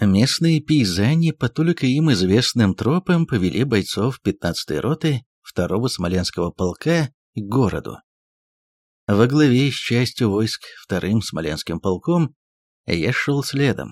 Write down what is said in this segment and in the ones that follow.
Местные пейзани по только им известным тропам повели бойцов 15-й роты 2-го Смоленского полка к городу. Во главе с частью войск вторым Смоленским полком я шел следом.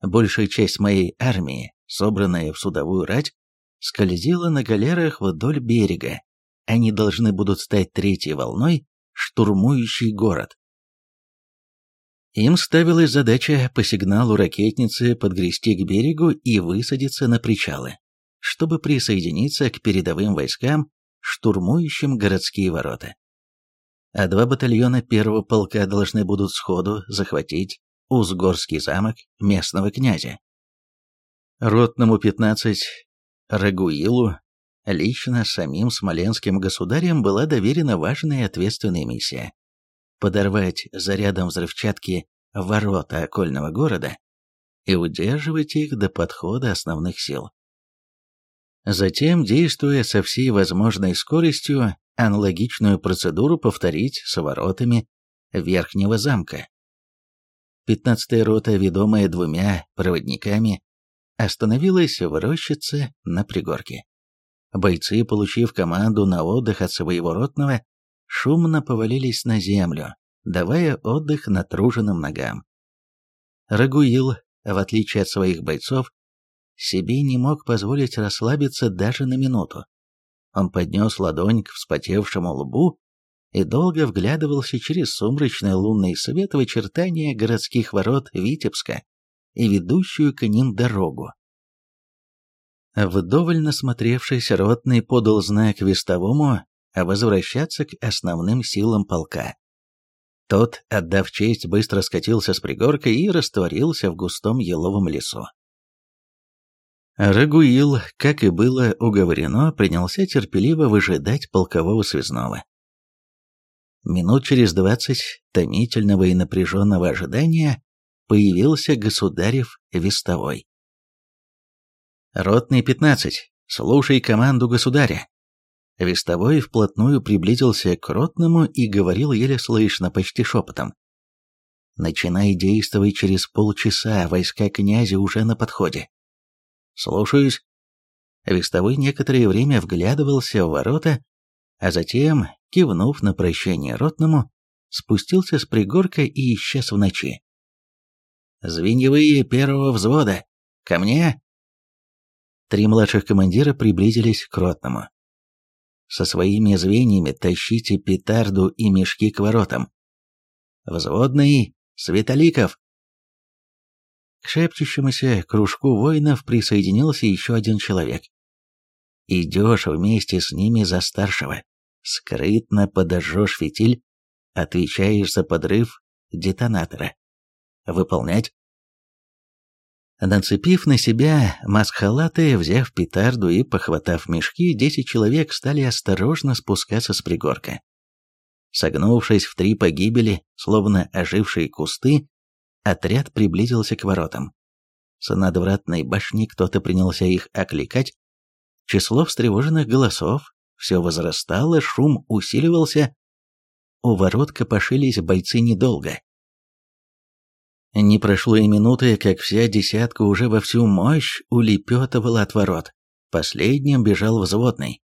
Большая часть моей армии, собранная в судовую рать, скользила на галерах вдоль берега. Они должны будут стать третьей волной, штурмующей город. Им ставилась задача по сигналу ракетницы подгрести к берегу и высадиться на причалы, чтобы присоединиться к передовым войскам, штурмующим городские ворота. А два батальона первого полка должны будут сходу захватить Узгорский замок местного князя. Ротному 15 Рагуилу лично самим смоленским государем была доверена важная и ответственная миссия подорвать зарядом взрывчатки ворота окольного города и удерживать их до подхода основных сил. Затем, действуя со всей возможной скоростью, аналогичную процедуру повторить с воротами Верхнего замка. Пятнадцатая рота, ведомая двумя проводниками, остановилась в рощице на пригорке. Бойцы, получив команду на отдых от своего ротного, шумно повалились на землю, давая отдых натруженным ногам. Рагуил, в отличие от своих бойцов, себе не мог позволить расслабиться даже на минуту. Он поднес ладонь к вспотевшему лбу и долго вглядывался через сумрачный лунный свет в очертания городских ворот Витебска и ведущую к ним дорогу. Вдоволь насмотревшись, ротный подал знак вестовому а возвращаться к основным силам полка. Тот, отдав честь, быстро скатился с пригорка и растворился в густом еловом лесу. Рагуил, как и было уговорено, принялся терпеливо выжидать полкового связного. Минут через двадцать томительного и напряженного ожидания появился государев вестовой. «Ротный пятнадцать, слушай команду государя!» Вестовой вплотную приблизился к Ротному и говорил еле слышно, почти шепотом. «Начинай действовать через полчаса, войска князя уже на подходе». «Слушаюсь». Вестовой некоторое время вглядывался в ворота, а затем, кивнув на прощение Ротному, спустился с пригорка и исчез в ночи. «Звеньевые первого взвода! Ко мне!» Три младших командира приблизились к Ротному со своими звеньями тащите петарду и мешки к воротам. Взводный, Светоликов!» К шепчущемуся кружку воинов присоединился еще один человек. «Идешь вместе с ними за старшего, скрытно подожжешь фитиль, отвечаешь за подрыв детонатора. Выполнять?» Нацепив на себя маск-халаты, взяв петарду и похватав мешки, десять человек стали осторожно спускаться с пригорка. Согнувшись в три погибели, словно ожившие кусты, отряд приблизился к воротам. С надвратной башни кто-то принялся их окликать. Число встревоженных голосов все возрастало, шум усиливался. У ворот копошились бойцы недолго. Не прошло и минуты, как вся десятка уже во всю мощь улепетывала от ворот. Последним бежал взводный.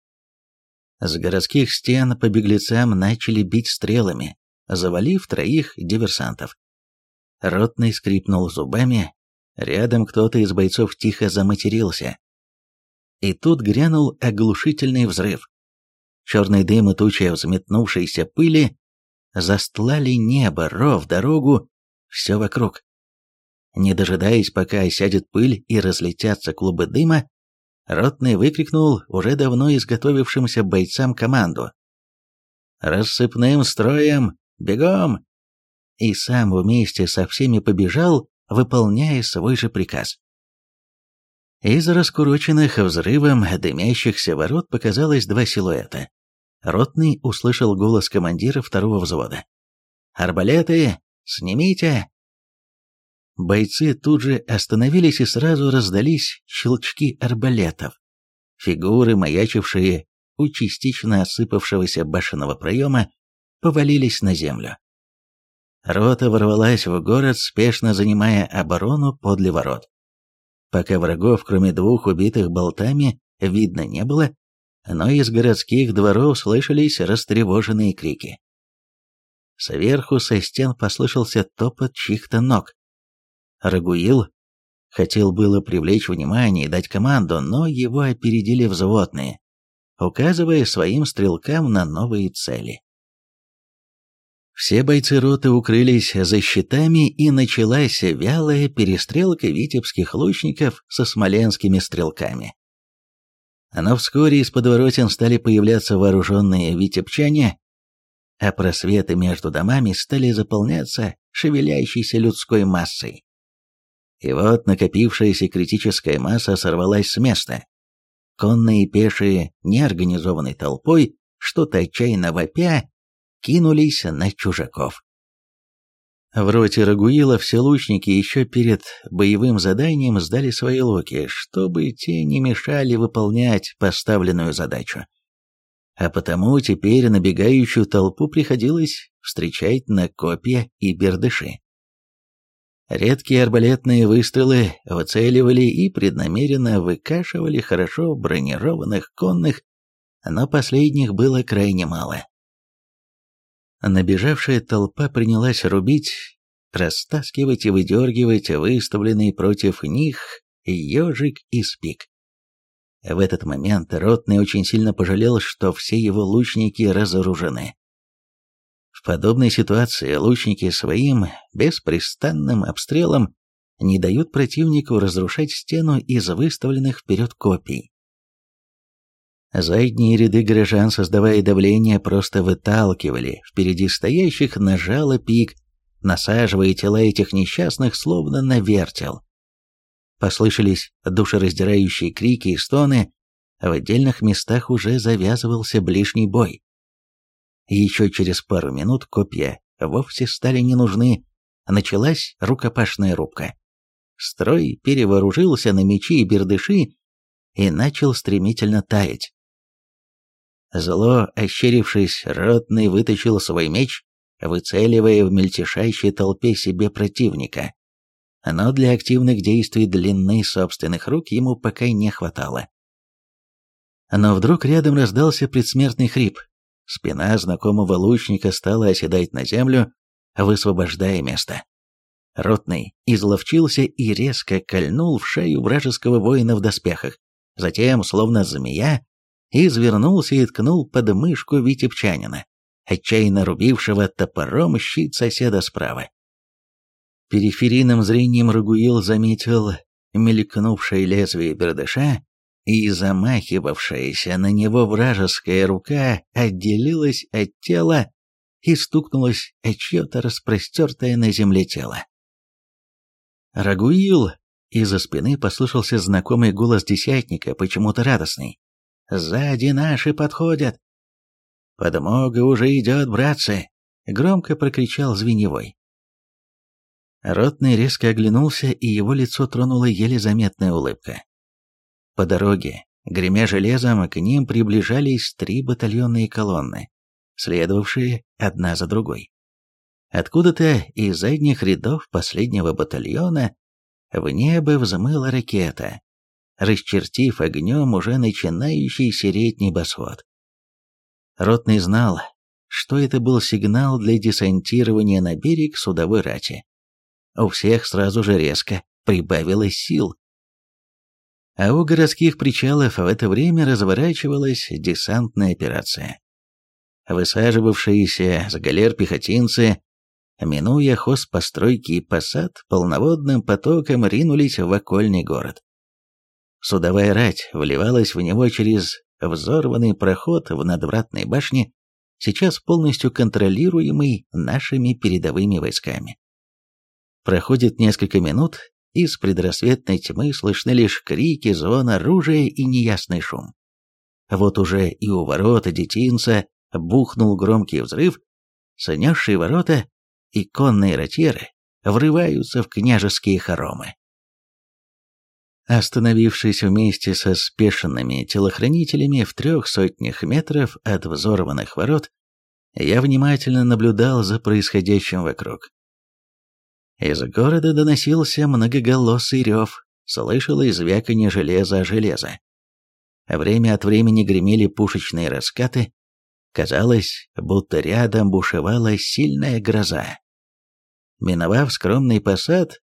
С городских стен по беглецам начали бить стрелами, завалив троих диверсантов. Ротный скрипнул зубами, рядом кто-то из бойцов тихо заматерился. И тут грянул оглушительный взрыв. Черный дым и туча взметнувшейся пыли застлали небо, ров, дорогу все вокруг. Не дожидаясь, пока осядет пыль и разлетятся клубы дыма, Ротный выкрикнул уже давно изготовившимся бойцам команду. «Рассыпным строем! Бегом!» И сам вместе со всеми побежал, выполняя свой же приказ. Из раскуроченных взрывом дымящихся ворот показалось два силуэта. Ротный услышал голос командира второго взвода. «Арбалеты! Снимите!» Бойцы тут же остановились и сразу раздались щелчки арбалетов. Фигуры, маячившие у частично осыпавшегося башенного проема, повалились на землю. Рота ворвалась в город, спешно занимая оборону подле ворот. пока врагов, кроме двух убитых болтами, видно не было, но из городских дворов слышались растревоженные крики. Сверху со стен послышался топот чьих-то ног. Рагуил хотел было привлечь внимание и дать команду, но его опередили взводные, указывая своим стрелкам на новые цели. Все бойцы роты укрылись за щитами, и началась вялая перестрелка витебских лучников со смоленскими стрелками. Но вскоре из подворотен стали появляться вооруженные витебчане, а просветы между домами стали заполняться шевелящейся людской массой. И вот накопившаяся критическая масса сорвалась с места. Конные и пешие, неорганизованной толпой, что-то отчаянно вопя, кинулись на чужаков. В роте Рагуила все лучники еще перед боевым заданием сдали свои луки, чтобы те не мешали выполнять поставленную задачу. А потому теперь набегающую толпу приходилось встречать на копья и бердыши. Редкие арбалетные выстрелы выцеливали и преднамеренно выкашивали хорошо бронированных конных, но последних было крайне мало. Набежавшая толпа принялась рубить, растаскивать и выдергивать выставленный против них ежик и спик. В этот момент Ротный очень сильно пожалел, что все его лучники разоружены. В подобной ситуации лучники своим беспрестанным обстрелом не дают противнику разрушать стену из выставленных вперед копий. Задние ряды горожан, создавая давление, просто выталкивали впереди стоящих на жало пик, насаживая тела этих несчастных словно на вертел. Послышались душераздирающие крики и стоны, а в отдельных местах уже завязывался ближний бой. Еще через пару минут копья вовсе стали не нужны, началась рукопашная рубка. Строй перевооружился на мечи и бердыши и начал стремительно таять. Зло, ощерившись, ротный вытащил свой меч, выцеливая в мельтешащей толпе себе противника. Но для активных действий длины собственных рук ему пока не хватало. Но вдруг рядом раздался предсмертный хрип. Спина знакомого лучника стала оседать на землю, высвобождая место. Ротный изловчился и резко кольнул в шею вражеского воина в доспехах. Затем, словно змея, извернулся и ткнул под мышку витебчанина, отчаянно рубившего топором щит соседа справа. Периферийным зрением Рагуил заметил мелькнувшее лезвие бердыша и замахивавшаяся на него вражеская рука отделилась от тела и стукнулась о чье-то распростертое на земле тело. «Рагуил!» Из-за спины послышался знакомый голос десятника, почему-то радостный. «Сзади наши подходят!» «Подмога уже идет, братцы!» — громко прокричал Звеневой. Ротный резко оглянулся, и его лицо тронула еле заметная улыбка. По дороге, гремя железом, к ним приближались три батальонные колонны, следовавшие одна за другой. Откуда-то из задних рядов последнего батальона в небо взмыла ракета, расчертив огнем уже начинающий сереть небосвод. Ротный знал, что это был сигнал для десантирования на берег судовой рати. У всех сразу же резко прибавилось сил а у городских причалов в это время разворачивалась десантная операция. Высаживавшиеся с галер пехотинцы, минуя хозпостройки и посад, полноводным потоком ринулись в окольный город. Судовая рать вливалась в него через взорванный проход в надвратной башне, сейчас полностью контролируемый нашими передовыми войсками. Проходит несколько минут, из предрассветной тьмы слышны лишь крики, звон оружия и неясный шум. Вот уже и у ворота детинца бухнул громкий взрыв, снесшие ворота и конные ротиры врываются в княжеские хоромы. Остановившись вместе со спешенными телохранителями в трех сотнях метров от взорванных ворот, я внимательно наблюдал за происходящим вокруг. Из города доносился многоголосый рев, слышалось звяканье железа о железо. Время от времени гремели пушечные раскаты, казалось, будто рядом бушевала сильная гроза. Миновав скромный посад,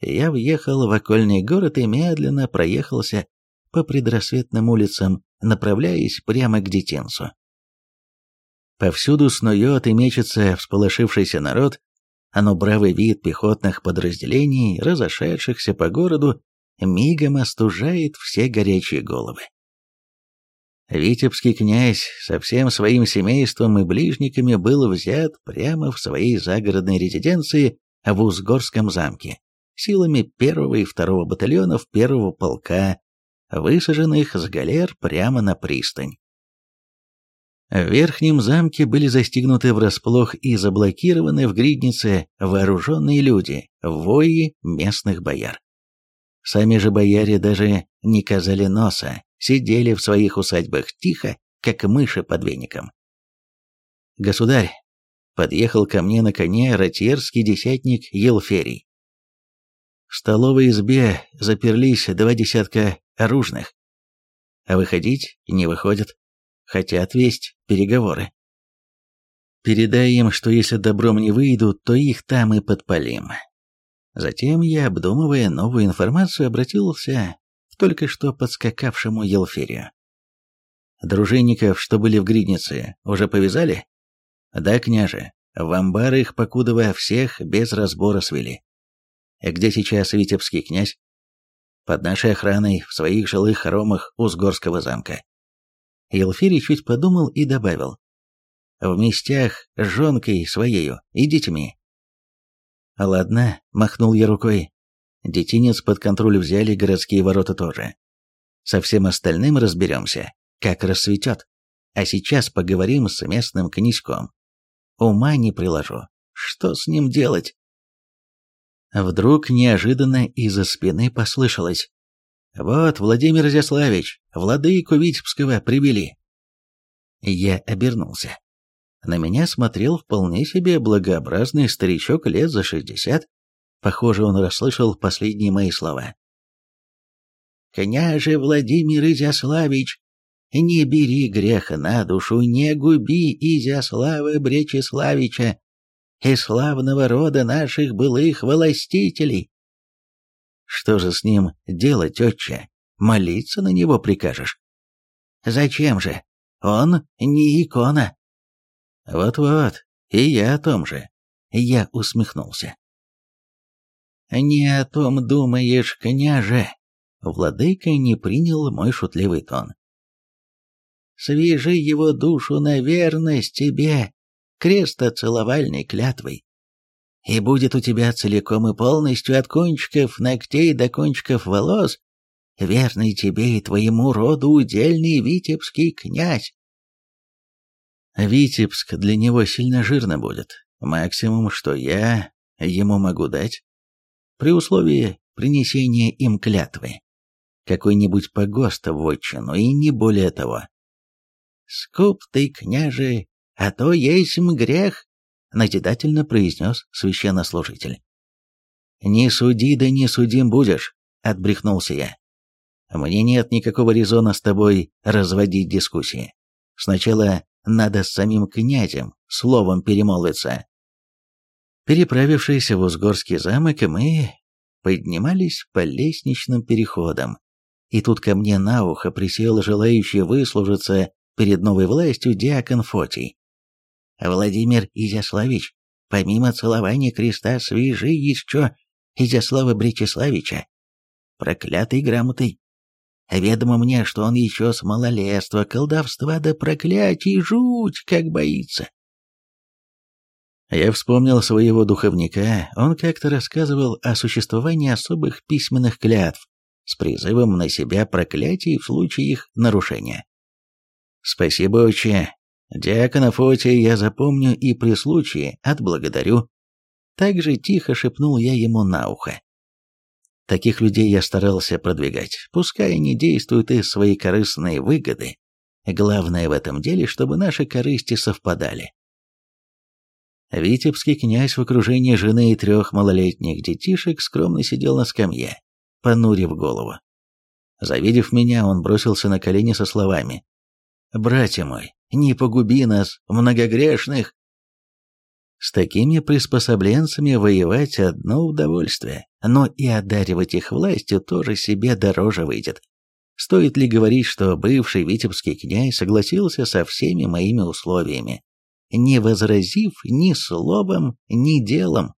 я въехал в окольный город и медленно проехался по предрассветным улицам, направляясь прямо к детинцу. Повсюду снует и мечется всполошившийся народ, но бравый вид пехотных подразделений, разошедшихся по городу, мигом остужает все горячие головы. Витебский князь со всем своим семейством и ближниками был взят прямо в своей загородной резиденции в Узгорском замке силами первого и второго батальонов первого полка, высаженных с галер прямо на пристань. В верхнем замке были застигнуты врасплох и заблокированы в гриднице вооруженные люди, вои местных бояр. Сами же бояре даже не казали носа, сидели в своих усадьбах тихо, как мыши под веником. «Государь!» — подъехал ко мне на коне ротьерский десятник Елферий. В столовой избе заперлись два десятка оружных. А выходить не выходят. Хотят весть переговоры. Передай им, что если добром не выйдут, то их там и подпалим. Затем я, обдумывая новую информацию, обратился к только что подскакавшему Елферию. Дружинников, что были в гриднице, уже повязали? Да, княже, в амбар их, покудова, всех без разбора свели. Где сейчас витебский князь? Под нашей охраной, в своих жилых хоромах Узгорского замка. Елфирий чуть подумал и добавил. В местях с жонкой своею и детьми. Ладно, махнул я рукой. Детинец под контроль взяли, городские ворота тоже. Со всем остальным разберемся, как рассветет. А сейчас поговорим с местным князьком. Ума не приложу. Что с ним делать? Вдруг неожиданно из-за спины послышалось. «Вот, Владимир Изяславич, владыку Витебского привели». Я обернулся. На меня смотрел вполне себе благообразный старичок лет за шестьдесят. Похоже, он расслышал последние мои слова. «Княже Владимир Изяславич, не бери греха на душу, не губи Изяслава Бречеславича, и славного рода наших былых властителей. Что же с ним делать, отче? Молиться на него прикажешь? Зачем же? Он не икона. Вот-вот, и я о том же. Я усмехнулся. Не о том думаешь, княже. Владыка не принял мой шутливый тон. Свяжи его душу на верность тебе, крестоцеловальной клятвой. И будет у тебя целиком и полностью от кончиков ногтей до кончиков волос верный тебе и твоему роду удельный витебский князь. Витебск для него сильно жирно будет. Максимум, что я ему могу дать, при условии принесения им клятвы. Какой-нибудь погост в отчину, и не более того. Скуп ты, княже, а то есть грех», — назидательно произнес священнослужитель. «Не суди, да не судим будешь», — отбрехнулся я. «Мне нет никакого резона с тобой разводить дискуссии. Сначала надо с самим князем словом перемолвиться». Переправившись в Узгорский замок, мы поднимались по лестничным переходам, и тут ко мне на ухо присел желающий выслужиться перед новой властью диакон Фотий. Владимир Изяславич, помимо целования креста, свяжи еще Изяслава Бречеславича, проклятой грамотой. Ведомо мне, что он еще с малолетства, колдовства да проклятий жуть как боится. Я вспомнил своего духовника, он как-то рассказывал о существовании особых письменных клятв с призывом на себя проклятий в случае их нарушения. «Спасибо, отче, Диакона Фотия я запомню и при случае отблагодарю. Так же тихо шепнул я ему на ухо. Таких людей я старался продвигать, пускай они действуют из своей корыстной выгоды. Главное в этом деле, чтобы наши корысти совпадали. Витебский князь в окружении жены и трех малолетних детишек скромно сидел на скамье, понурив голову. Завидев меня, он бросился на колени со словами «Братья мой, не погуби нас, многогрешных!» С такими приспособленцами воевать одно удовольствие, но и одаривать их властью тоже себе дороже выйдет. Стоит ли говорить, что бывший витебский князь согласился со всеми моими условиями, не возразив ни словом, ни делом?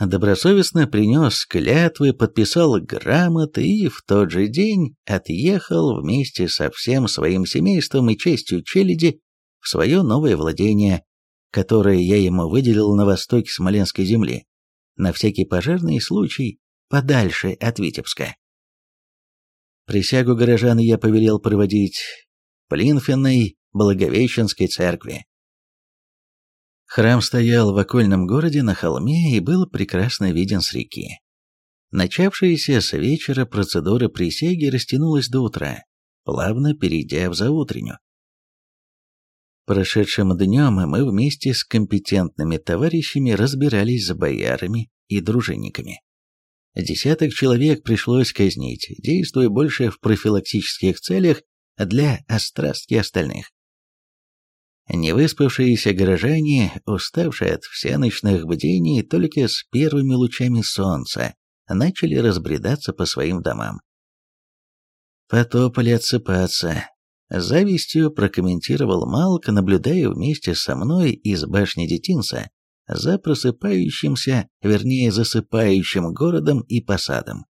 Добросовестно принес клятвы, подписал грамоты и в тот же день отъехал вместе со всем своим семейством и честью челяди в свое новое владение, которое я ему выделил на востоке Смоленской земли, на всякий пожарный случай подальше от Витебска. Присягу горожан я повелел проводить Плинфенной Благовещенской церкви. Храм стоял в окольном городе на холме и был прекрасно виден с реки. Начавшаяся с вечера процедура присяги растянулась до утра, плавно перейдя в заутреннюю. Прошедшим днем мы вместе с компетентными товарищами разбирались с боярами и дружинниками. Десяток человек пришлось казнить, действуя больше в профилактических целях для острастки остальных. Невыспавшиеся горожане, уставшие от всеночных бдений, только с первыми лучами солнца начали разбредаться по своим домам. Потопали отсыпаться, Завистью прокомментировал Малк, наблюдая вместе со мной из башни детинца за просыпающимся, вернее засыпающим городом и посадом.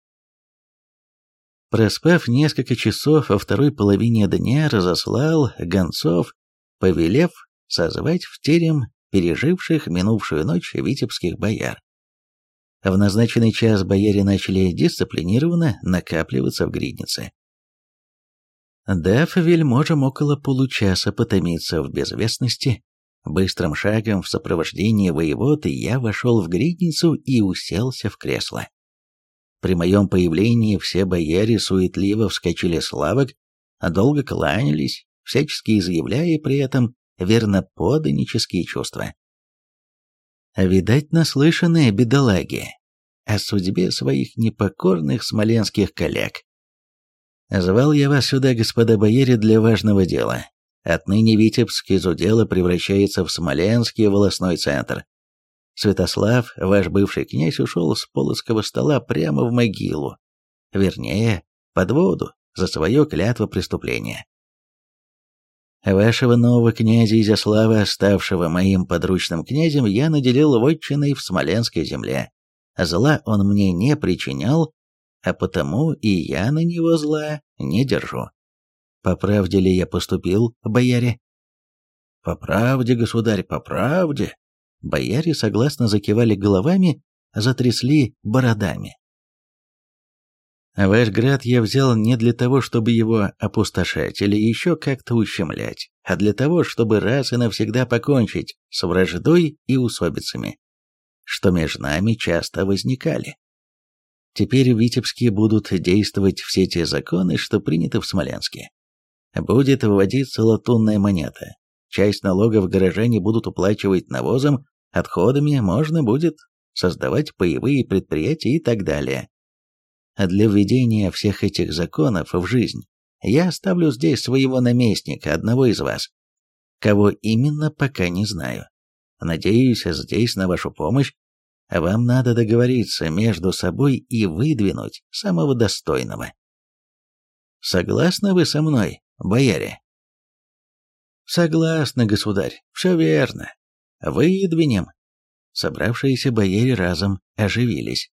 Проспав несколько часов, во второй половине дня разослал гонцов, повелев созвать в терем переживших минувшую ночь витебских бояр. В назначенный час бояре начали дисциплинированно накапливаться в гриднице. Дав вельможам около получаса потомиться в безвестности, быстрым шагом в сопровождении воеводы я вошел в гридницу и уселся в кресло. При моем появлении все бояре суетливо вскочили с лавок, долго кланялись, всячески изъявляя при этом верноподанические чувства. Видать, наслышанные бедолаги о судьбе своих непокорных смоленских коллег. Звал я вас сюда, господа бояре, для важного дела. Отныне Витебск из удела превращается в Смоленский волосной центр. Святослав, ваш бывший князь, ушел с полоцкого стола прямо в могилу. Вернее, под воду, за свое клятво преступления. Вашего нового князя Изяслава, ставшего моим подручным князем, я наделил вотчиной в Смоленской земле. Зла он мне не причинял, а потому и я на него зла не держу. По правде ли я поступил, бояре? По правде, государь, по правде. Бояре согласно закивали головами, затрясли бородами. Ваш град я взял не для того, чтобы его опустошать или еще как-то ущемлять, а для того, чтобы раз и навсегда покончить с враждой и усобицами, что между нами часто возникали. Теперь в Витебске будут действовать все те законы, что приняты в Смоленске. Будет выводиться латунная монета. Часть налогов горожане будут уплачивать навозом, отходами можно будет создавать паевые предприятия и так далее. А для введения всех этих законов в жизнь я оставлю здесь своего наместника, одного из вас. Кого именно, пока не знаю. Надеюсь, здесь на вашу помощь вам надо договориться между собой и выдвинуть самого достойного. Согласны вы со мной, бояре? Согласны, государь, все верно. Выдвинем. Собравшиеся бояре разом оживились.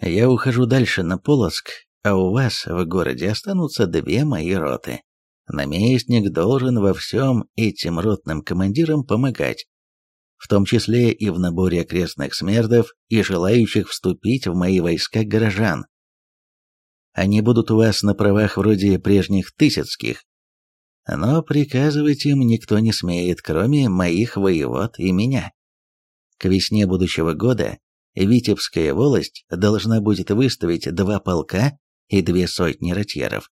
Я ухожу дальше на Полоцк, а у вас в городе останутся две мои роты. Наместник должен во всем этим ротным командирам помогать, в том числе и в наборе окрестных смердов и желающих вступить в мои войска горожан. Они будут у вас на правах вроде прежних тысяцких, но приказывать им никто не смеет, кроме моих воевод и меня. К весне будущего года Витебская волость должна будет выставить два полка и две сотни ротьеров.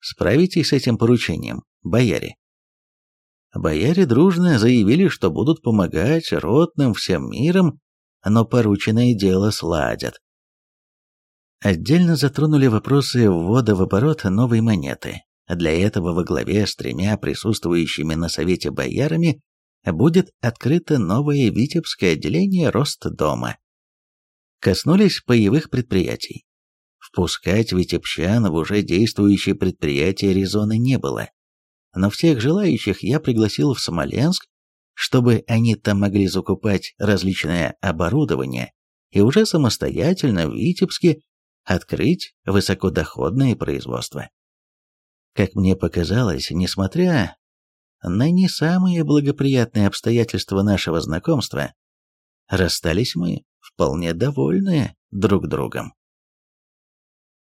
Справитесь с этим поручением, бояре? Бояре дружно заявили, что будут помогать ротным всем миром, но порученное дело сладят. Отдельно затронули вопросы ввода в оборот новой монеты. Для этого во главе с тремя присутствующими на совете боярами будет открыто новое Витебское отделение Ростдома. Коснулись паевых предприятий. Впускать витебчан в уже действующие предприятия резоны не было. Но всех желающих я пригласил в Смоленск, чтобы они там могли закупать различное оборудование и уже самостоятельно в Витебске открыть высокодоходное производство. Как мне показалось, несмотря на не самые благоприятные обстоятельства нашего знакомства, расстались мы вполне довольны друг другом.